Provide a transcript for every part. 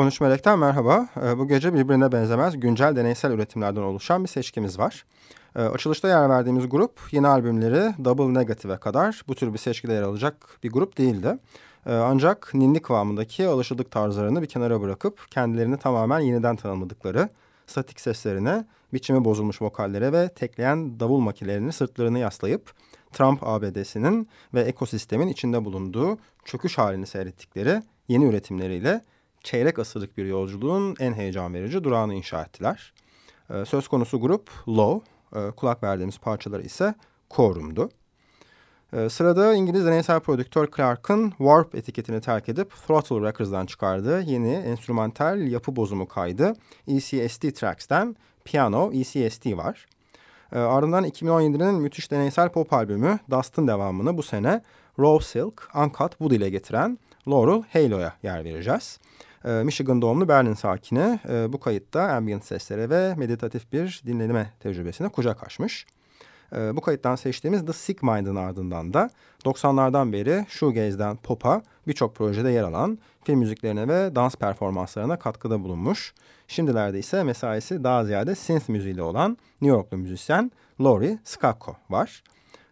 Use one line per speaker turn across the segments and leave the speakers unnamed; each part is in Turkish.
13 Melek'ten merhaba. Ee, bu gece birbirine benzemez güncel deneysel üretimlerden oluşan bir seçkimiz var. Ee, açılışta yer verdiğimiz grup yeni albümleri Double Negative'e kadar bu tür bir seçkide yer alacak bir grup değildi. Ee, ancak ninni kıvamındaki alışıldık tarzlarını bir kenara bırakıp kendilerini tamamen yeniden tanımladıkları statik seslerine, biçimi bozulmuş vokallere ve tekleyen davul makinelerinin sırtlarını yaslayıp Trump ABD'sinin ve ekosistemin içinde bulunduğu çöküş halini seyrettikleri yeni üretimleriyle çeyrek asırlık bir yolculuğun en heyecan verici durağını inşa ettiler. Ee, söz konusu grup Low, ee, kulak verdiğimiz parçaları ise Quorum'du. Ee, sırada İngiliz deneysel prodüktör Clark'ın Warp etiketini terk edip Throttle Records'dan çıkardığı yeni enstrümantal yapı bozumu kaydı ECST Tracks'ten Piano ECST var. ardından 2017'nin müthiş deneysel pop albümü Dust'ın devamını bu sene Raw Silk, Uncut Wood ile getiren Laurel Halo'ya yer vereceğiz. Ee, Michigan doğumlu Berlin sakini e, bu kayıtta ambient seslere ve meditatif bir dinlenme tecrübesine kucak açmış. Ee, bu kayıttan seçtiğimiz The Sick Mind'ın ardından da 90'lardan beri shoegaze'den pop'a birçok projede yer alan film müziklerine ve dans performanslarına katkıda bulunmuş. Şimdilerde ise mesaisi daha ziyade synth müziğiyle olan New Yorklu müzisyen Lori Skakko var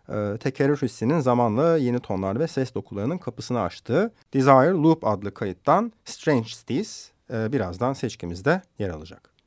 e, tekerrür hissinin zamanla yeni tonlar ve ses dokularının kapısını açtığı Desire Loop adlı kayıttan Strange Steez birazdan seçkimizde yer alacak.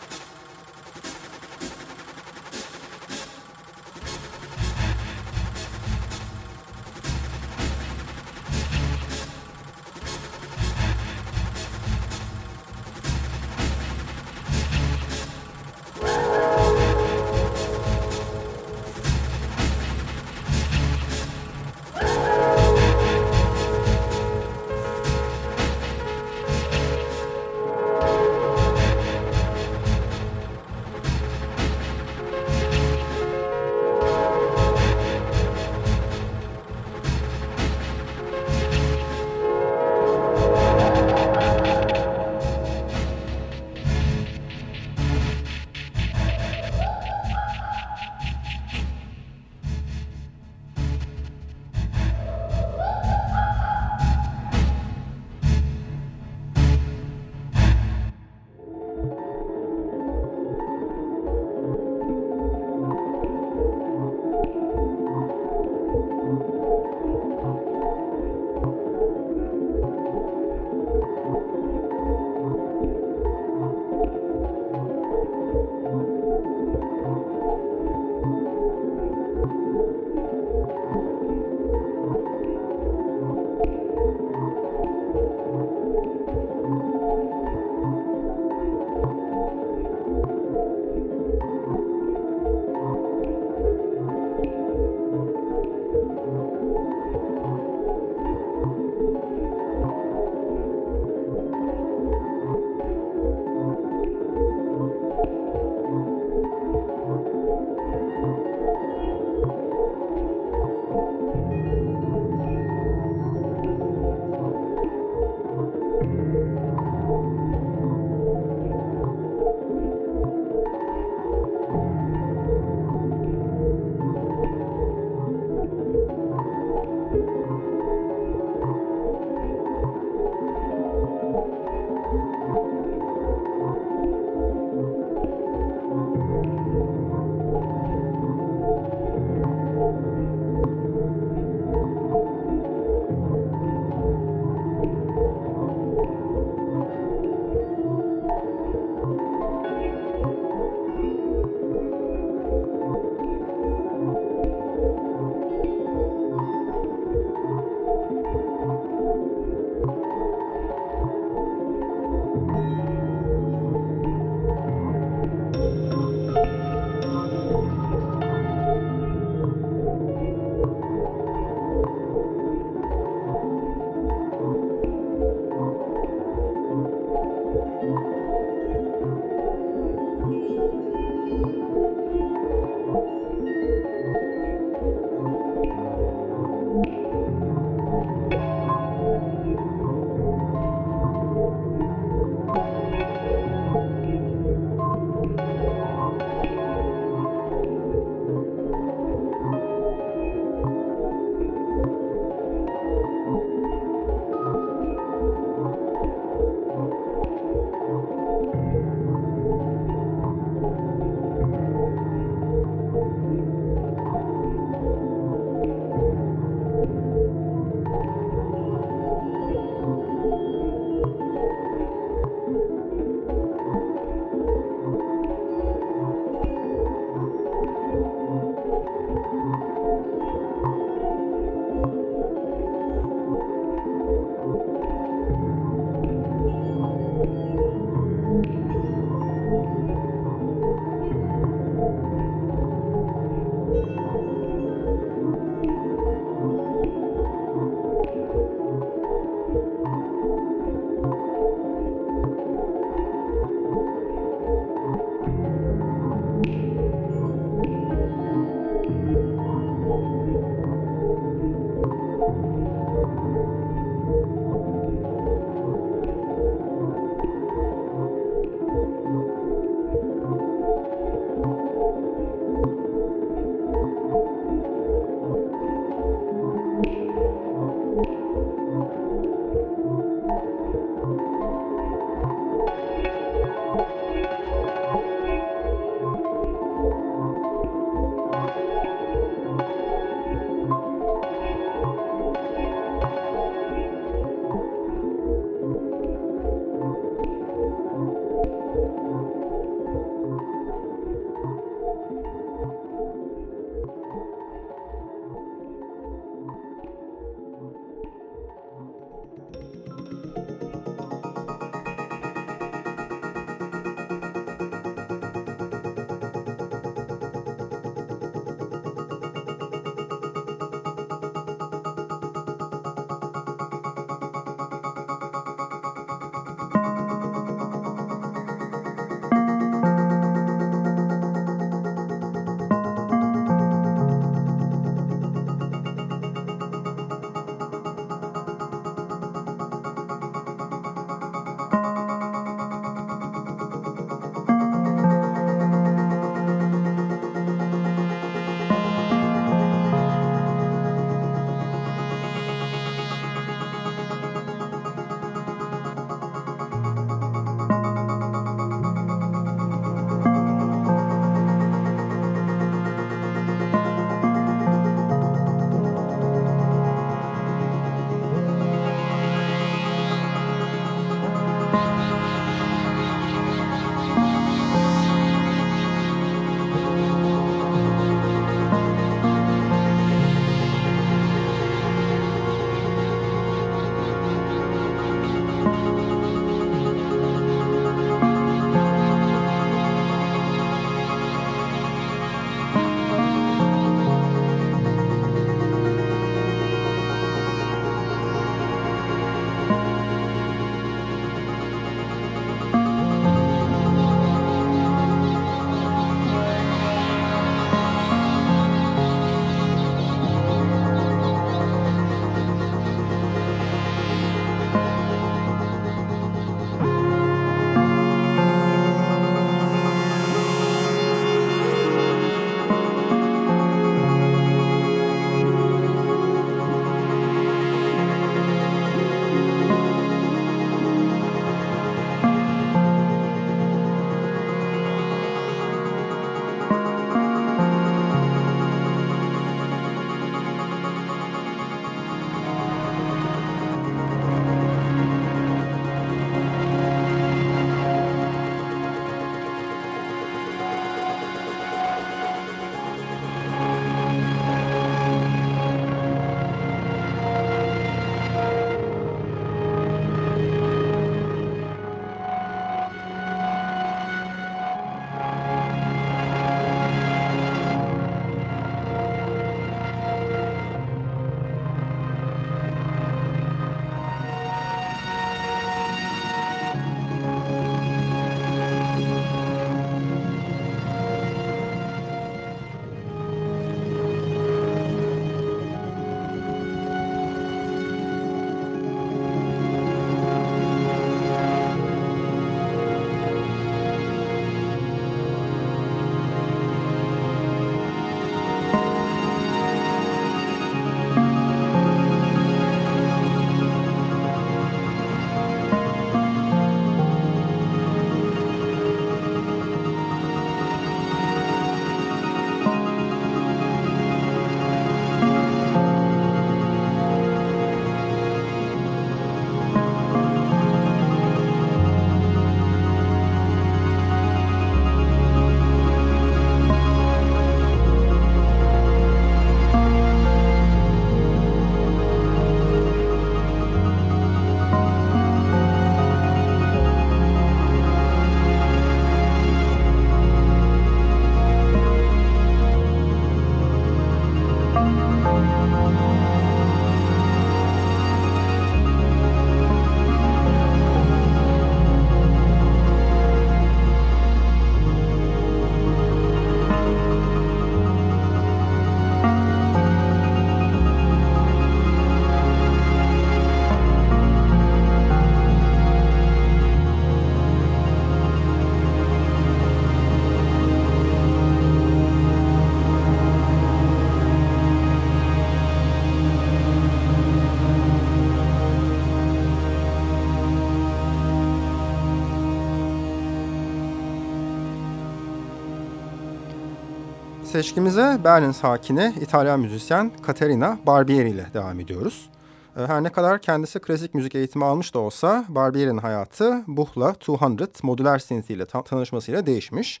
Seçkimize Berlin sakini İtalyan müzisyen Caterina Barbieri ile devam ediyoruz. Ee, her ne kadar kendisi klasik müzik eğitimi almış da olsa Barbieri'nin hayatı Buchla 200 modüler sintiyle tanışmasıyla değişmiş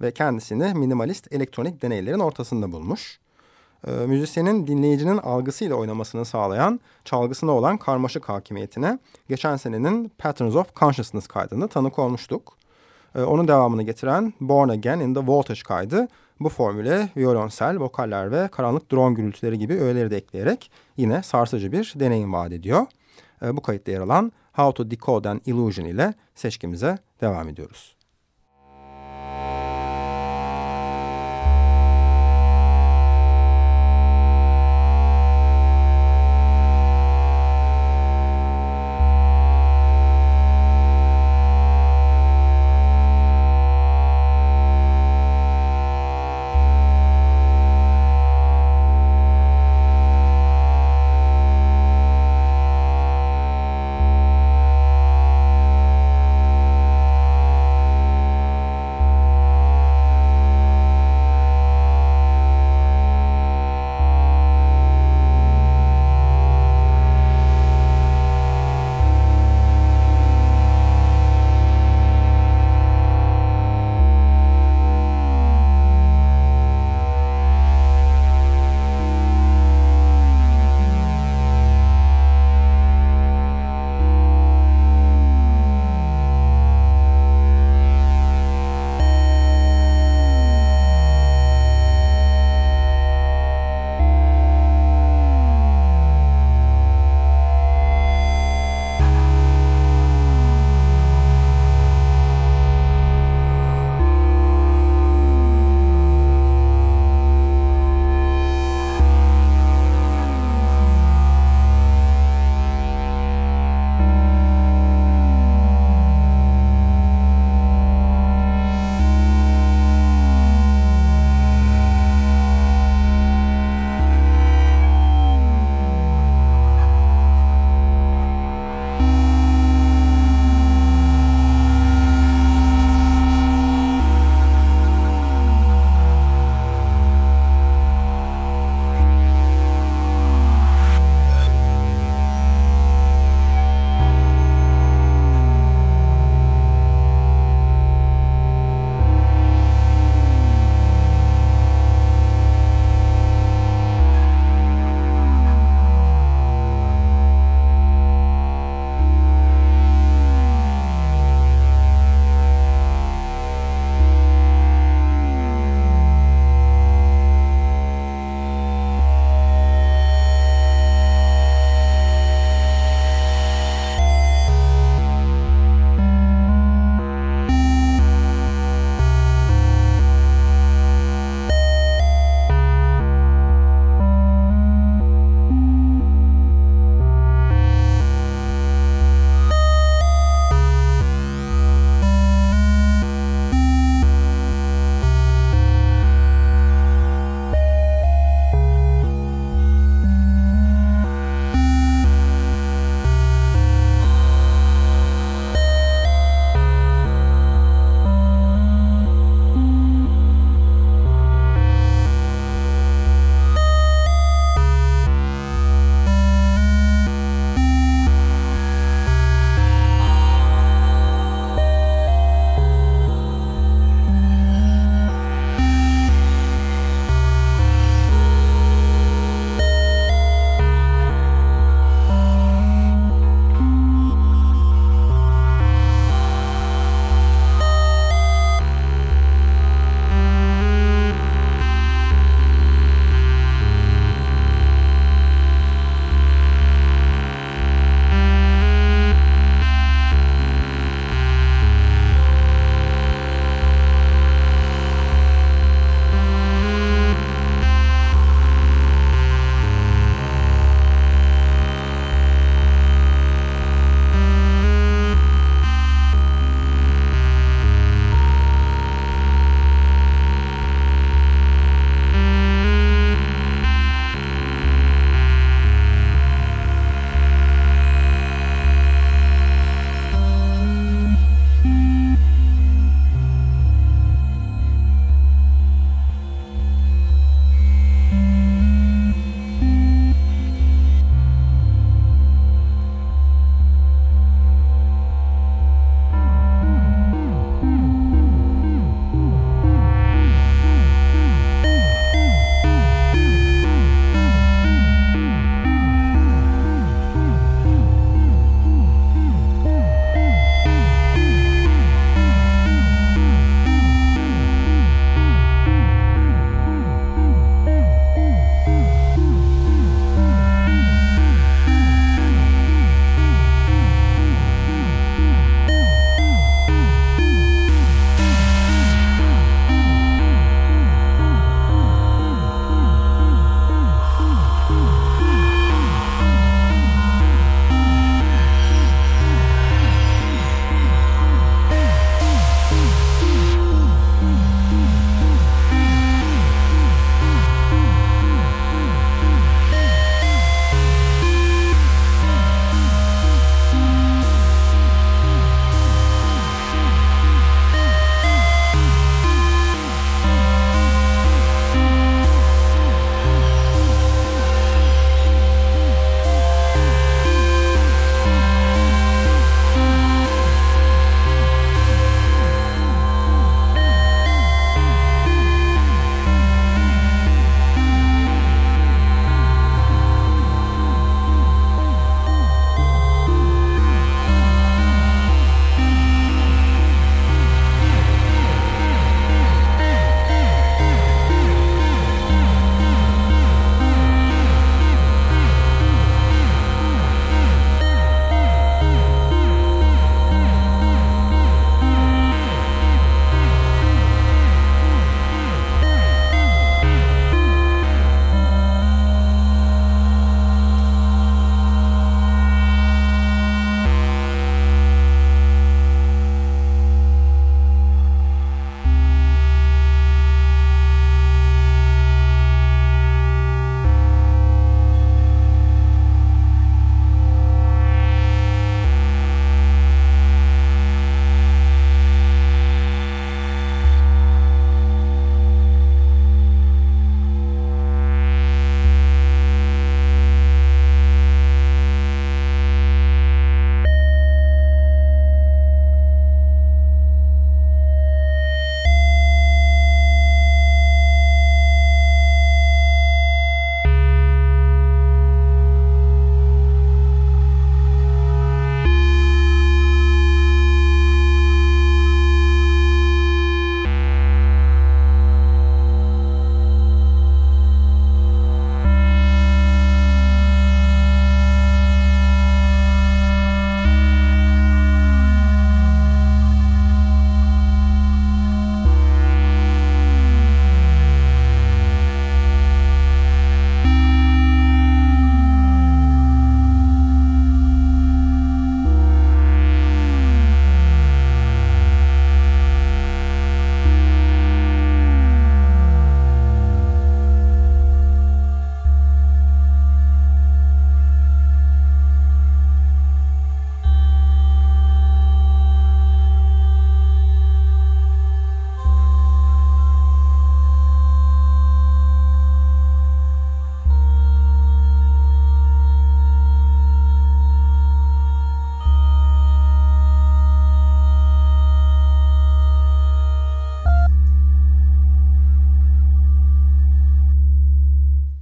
ve kendisini minimalist elektronik deneylerin ortasında bulmuş. Ee, müzisyenin dinleyicinin algısıyla oynamasını sağlayan çalgısına olan karmaşık hakimiyetine geçen senenin Patterns of Consciousness kaydını tanık olmuştuk. Ee, onun devamını getiren Born Again in the Voltage kaydı bu formüle violonsel, vokaller ve karanlık drone gürültüleri gibi öğeleri de ekleyerek yine sarsıcı bir deneyim vaat ediyor. Ee, bu kayıtta yer alan How to Decode an Illusion ile seçkimize devam ediyoruz.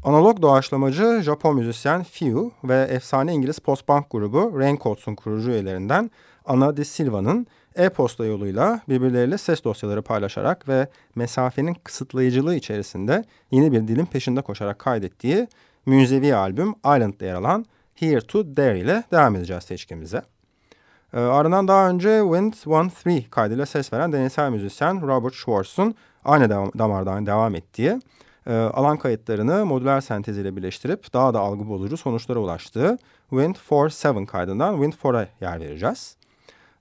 Analog doğaçlamacı Japon müzisyen Fiu ve efsane İngiliz post-punk grubu Raincoats'un kurucu üyelerinden Ana de Silva'nın e-posta yoluyla birbirleriyle ses dosyaları paylaşarak ve mesafenin kısıtlayıcılığı içerisinde yeni bir dilin peşinde koşarak kaydettiği münzevi albüm Island'da yer alan Here to There ile devam edeceğiz seçkimize. Ee, ardından daha önce Wind 1-3 kaydıyla ses veren deneysel müzisyen Robert Schwartz'un aynı damardan devam ettiği e, alan kayıtlarını modüler senteziyle birleştirip daha da algı bozucu sonuçlara ulaştığı Wind 4-7 kaydından Wind 4'a yer vereceğiz.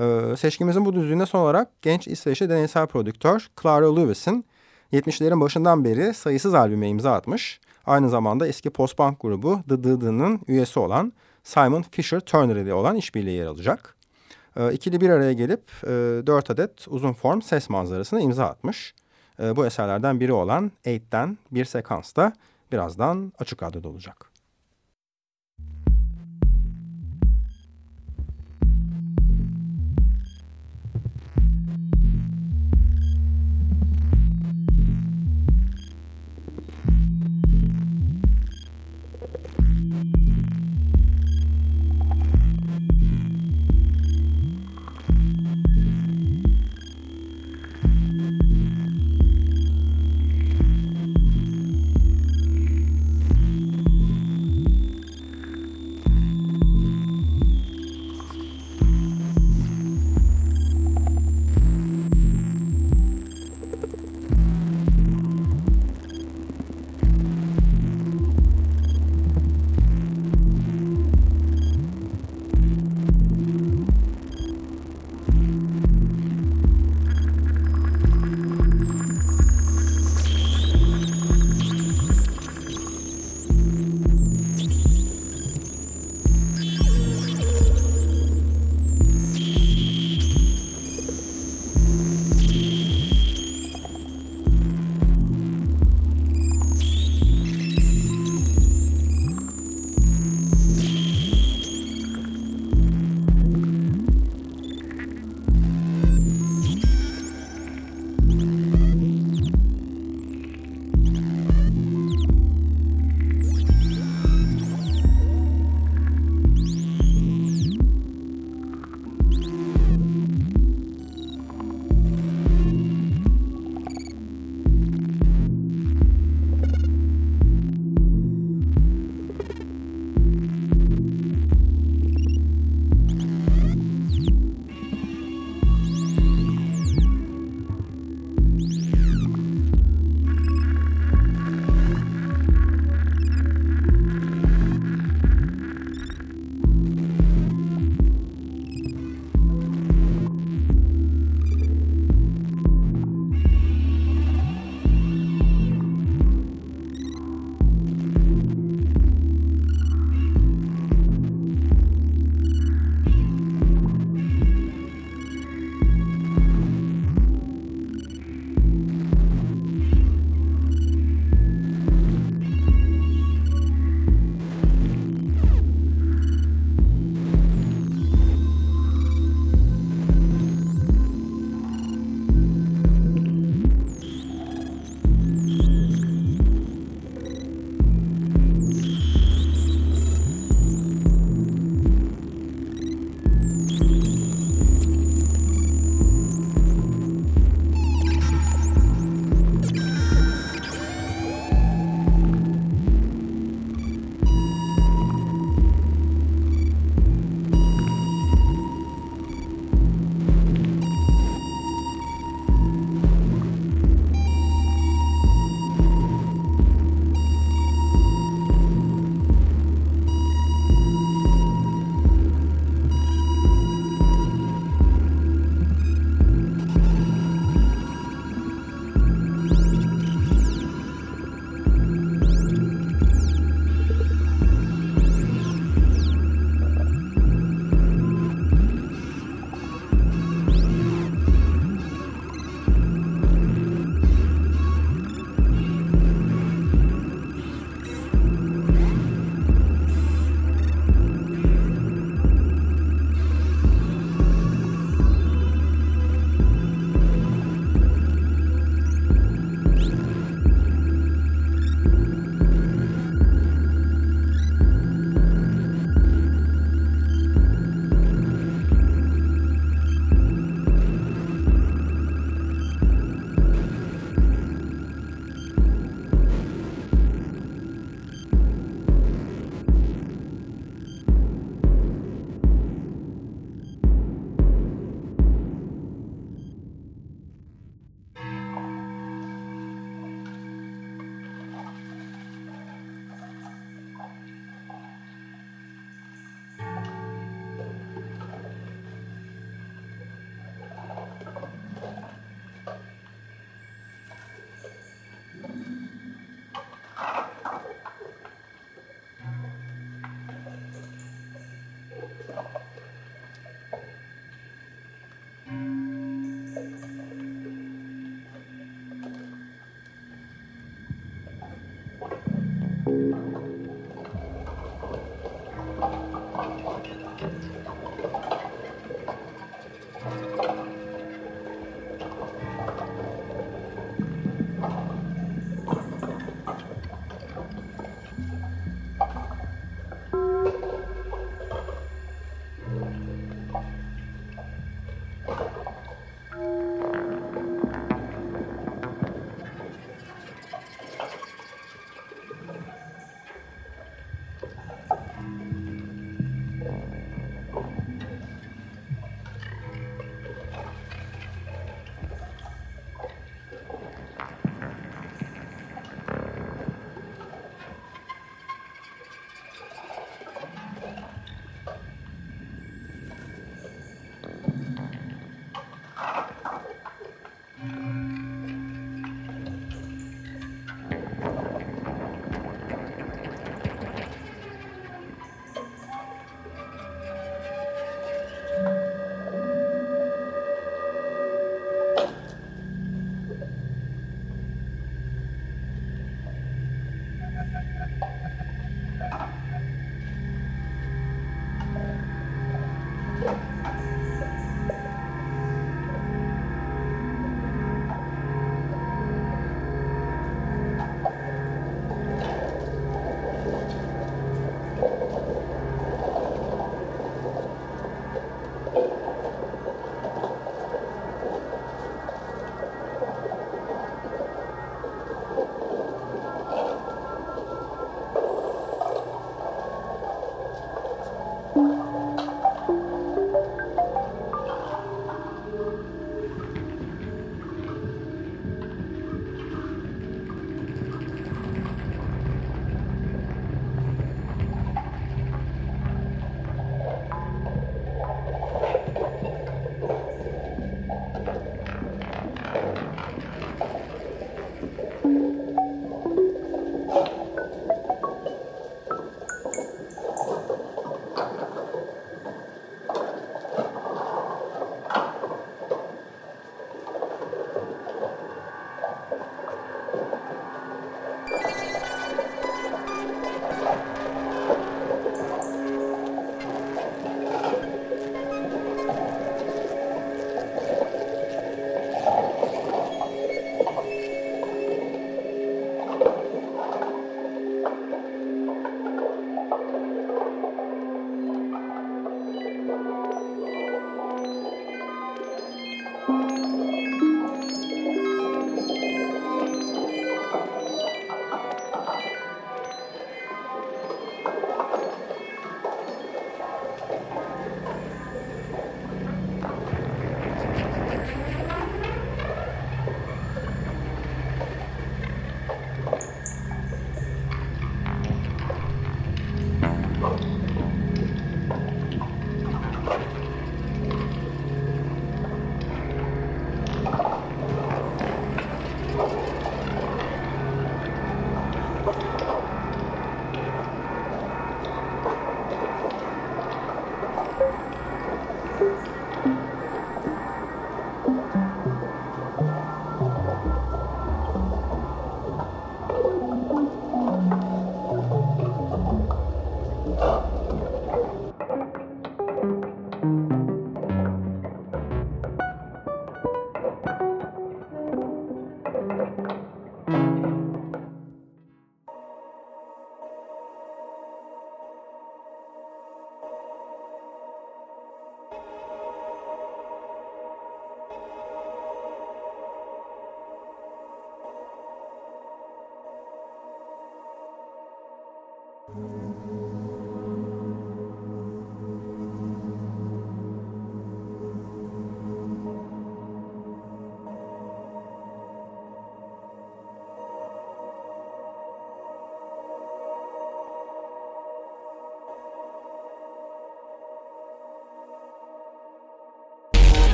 Ee, seçkimizin bu düzlüğünde son olarak genç İsveçli deneysel prodüktör Clara Lewis'in 70'lerin başından beri sayısız albüme imza atmış. Aynı zamanda eski post-punk grubu The Dıdı'nın üyesi olan Simon Fisher Turner ile olan işbirliği yer alacak. Ee, ikili bir araya gelip e, 4 adet uzun form ses manzarasına imza atmış. E, bu eserlerden biri olan Eight'ten bir sekans da birazdan açık radyoda olacak.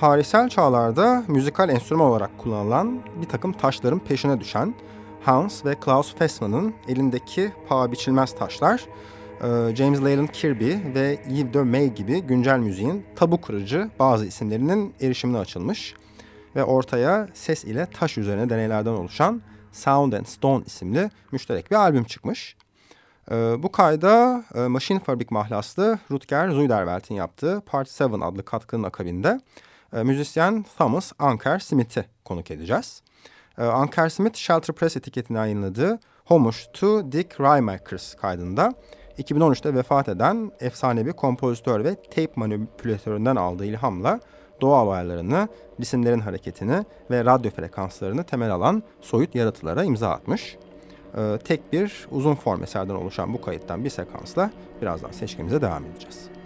Tarihsel çağlarda müzikal enstrüman olarak kullanılan bir takım taşların peşine düşen Hans ve Klaus Fessmann'ın elindeki paha biçilmez taşlar, e, James Leyland Kirby ve Yves de May gibi güncel müziğin tabu kırıcı bazı isimlerinin erişimine açılmış ve ortaya ses ile taş üzerine deneylerden oluşan Sound and Stone isimli müşterek bir albüm çıkmış. E, bu kayda e, Machine Fabric mahlaslı Rutger Zuiderwelt'in yaptığı Part 7 adlı katkının akabinde e, müzisyen Thomas Anker Smith'i konuk edeceğiz. E, Anker Smith Shelter Press etiketini yayınladığı Homage to Dick Rymakers kaydında 2013'te vefat eden efsanevi kompozitör ve tape manipülatöründen aldığı ilhamla doğa olaylarını, cisimlerin hareketini ve radyo frekanslarını temel alan soyut yaratılara imza atmış. Ee, tek bir uzun form eserden oluşan bu kayıttan bir sekansla birazdan seçkimize devam edeceğiz.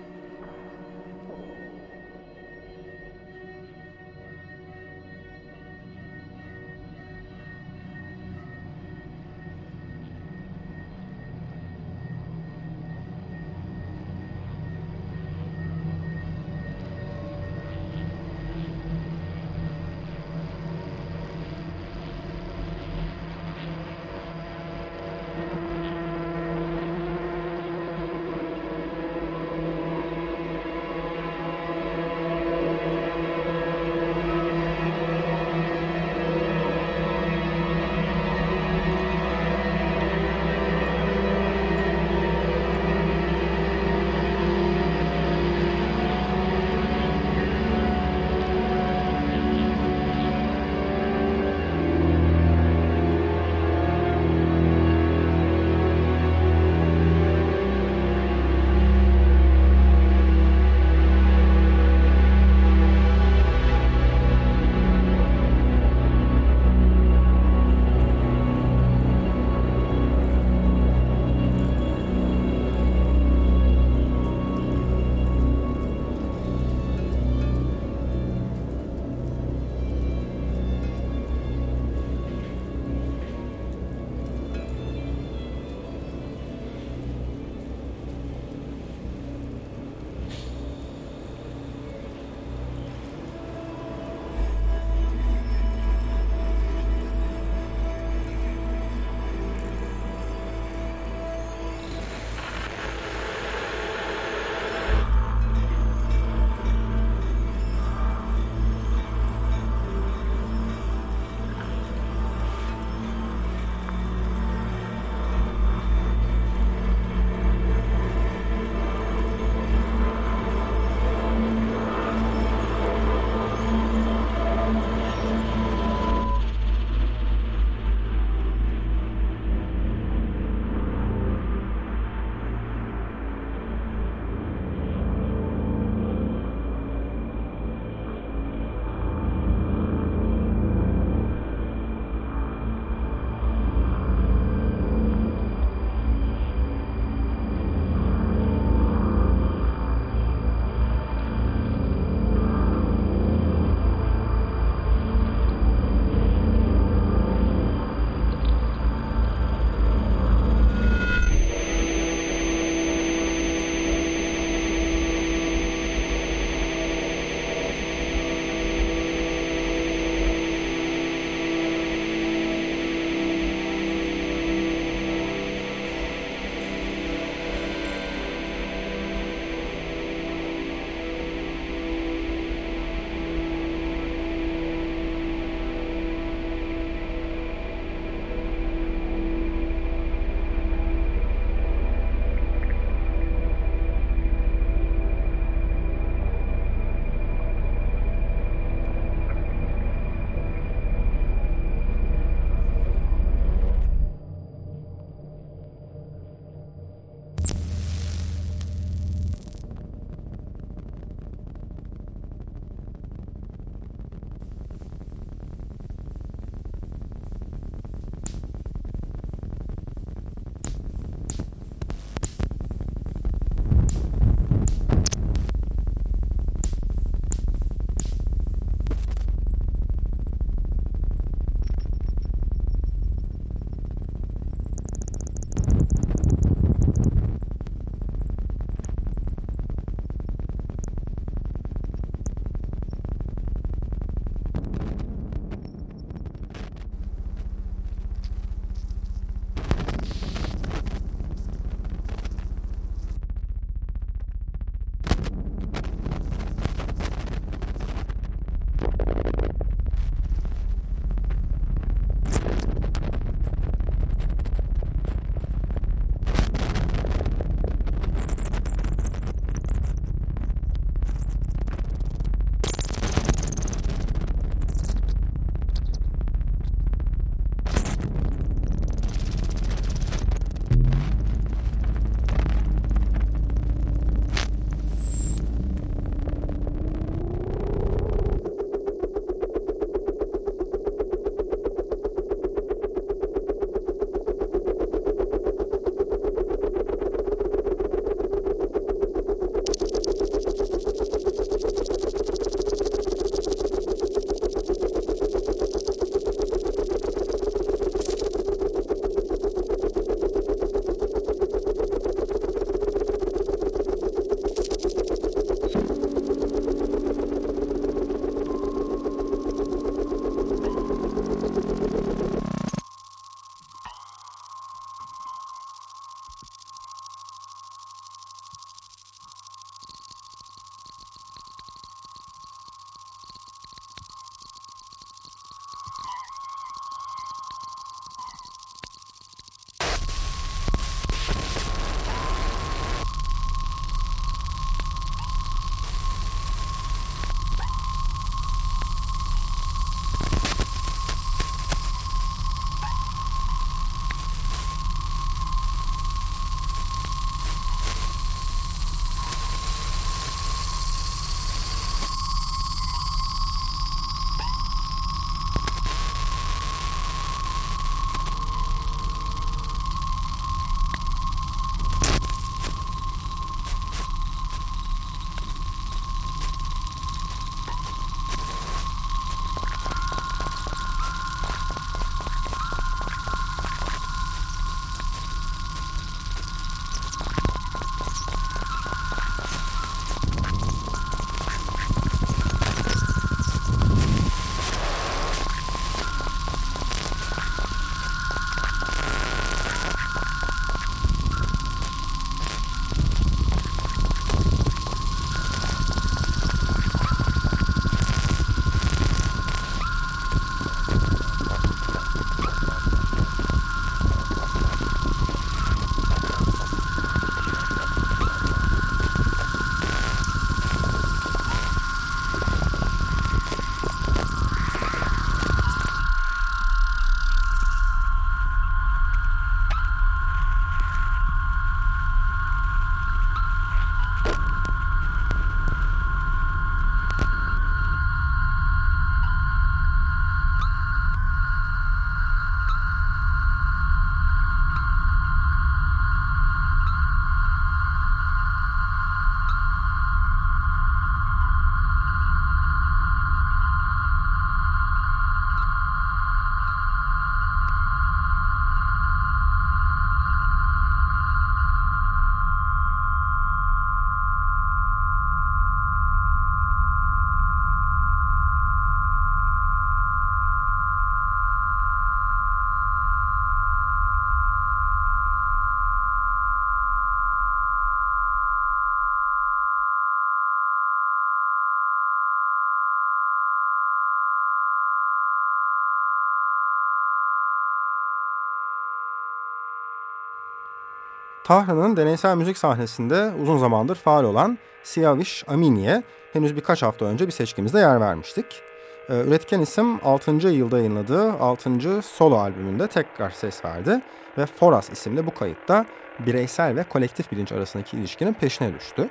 Tahran'ın deneysel müzik sahnesinde uzun zamandır faal olan Siyavish Amini'ye henüz birkaç hafta önce bir seçkimizde yer vermiştik. Ee, üretken isim 6. yılda yayınladığı 6. solo albümünde tekrar ses verdi ve Foras isimli bu kayıtta bireysel ve kolektif bilinç arasındaki ilişkinin peşine düştü.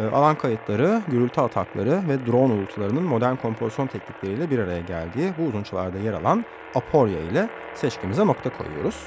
Ee, alan kayıtları, gürültü atakları ve drone uğultularının modern kompozisyon teknikleriyle bir araya geldiği bu uzunçalarda yer alan Aporia ile seçkimize nokta koyuyoruz.